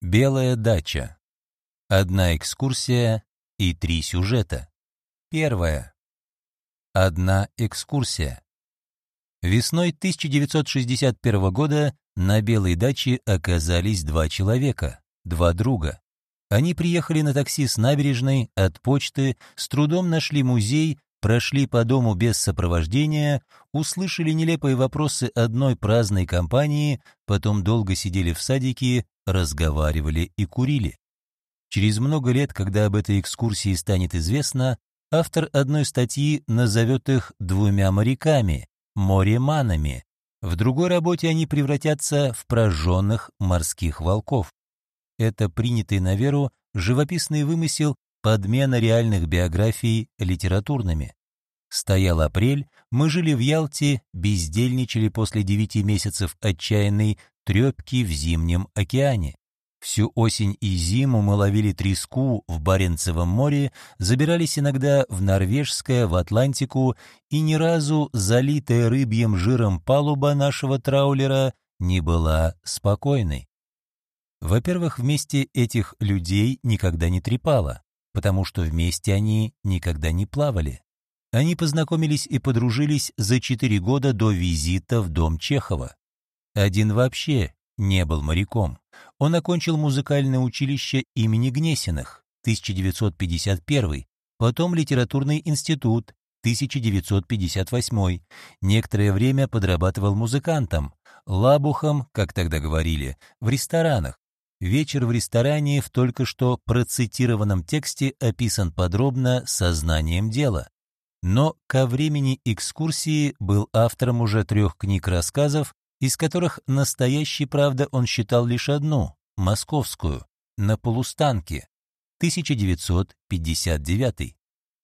Белая дача. Одна экскурсия и три сюжета. Первая. Одна экскурсия. Весной 1961 года на Белой даче оказались два человека, два друга. Они приехали на такси с набережной, от почты, с трудом нашли музей, прошли по дому без сопровождения, услышали нелепые вопросы одной праздной компании, потом долго сидели в садике, разговаривали и курили. Через много лет, когда об этой экскурсии станет известно, автор одной статьи назовет их двумя моряками, мореманами. В другой работе они превратятся в прожженных морских волков. Это принятый на веру живописный вымысел подмена реальных биографий литературными. Стоял апрель, мы жили в Ялте, бездельничали после девяти месяцев отчаянной трепки в зимнем океане. Всю осень и зиму мы ловили треску в Баренцевом море, забирались иногда в Норвежское, в Атлантику, и ни разу залитая рыбьим жиром палуба нашего траулера не была спокойной. Во-первых, вместе этих людей никогда не трепало, потому что вместе они никогда не плавали. Они познакомились и подружились за четыре года до визита в дом Чехова. Один вообще не был моряком. Он окончил музыкальное училище имени Гнесиных, 1951, потом литературный институт, 1958. Некоторое время подрабатывал музыкантом, лабухом, как тогда говорили, в ресторанах. Вечер в ресторане в только что процитированном тексте описан подробно сознанием дела. Но ко времени экскурсии был автором уже трех книг рассказов, из которых настоящей, правда, он считал лишь одну, московскую, на полустанке, 1959.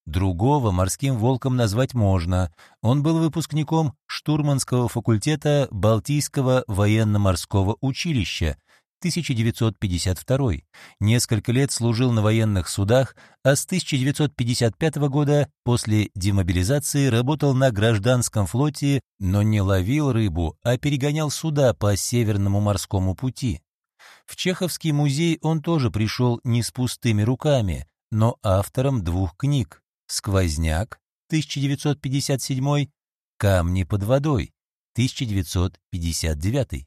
Другого морским волком назвать можно. Он был выпускником штурманского факультета Балтийского военно-морского училища, 1952. Несколько лет служил на военных судах, а с 1955 года после демобилизации работал на гражданском флоте, но не ловил рыбу, а перегонял суда по Северному морскому пути. В Чеховский музей он тоже пришел не с пустыми руками, но автором двух книг «Сквозняк» 1957, «Камни под водой» 1959.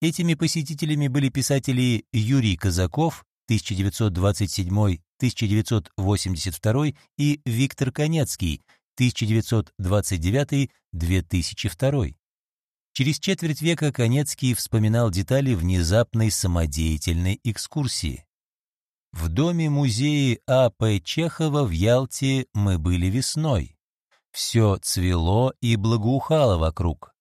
Этими посетителями были писатели Юрий Казаков 1927-1982 и Виктор Конецкий 1929-2002. Через четверть века Конецкий вспоминал детали внезапной самодеятельной экскурсии. В доме-музее А.П. Чехова в Ялте мы были весной. Все цвело и благоухало вокруг.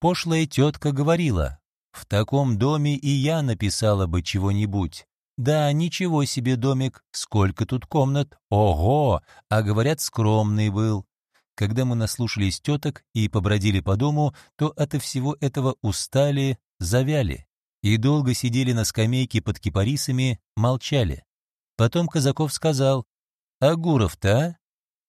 Пошлая тетка говорила, в таком доме и я написала бы чего-нибудь. Да, ничего себе домик, сколько тут комнат, ого, а говорят, скромный был. Когда мы наслушались теток и побродили по дому, то от всего этого устали, завяли. И долго сидели на скамейке под кипарисами, молчали. Потом Казаков сказал, «А Гуров-то, а?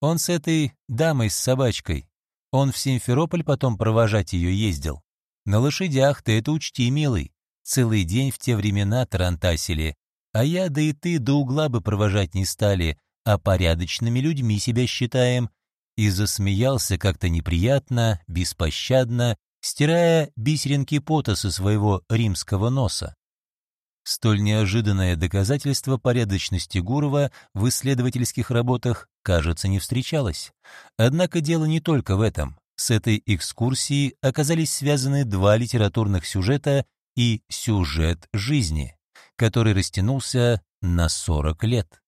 Он с этой дамой с собачкой. Он в Симферополь потом провожать ее ездил. На лошадях ты это учти, милый. Целый день в те времена тарантасили. А я, да и ты, до угла бы провожать не стали, а порядочными людьми себя считаем. И засмеялся как-то неприятно, беспощадно, стирая бисеринки пота со своего римского носа. Столь неожиданное доказательство порядочности Гурова в исследовательских работах, кажется, не встречалось. Однако дело не только в этом. С этой экскурсией оказались связаны два литературных сюжета и сюжет жизни, который растянулся на 40 лет.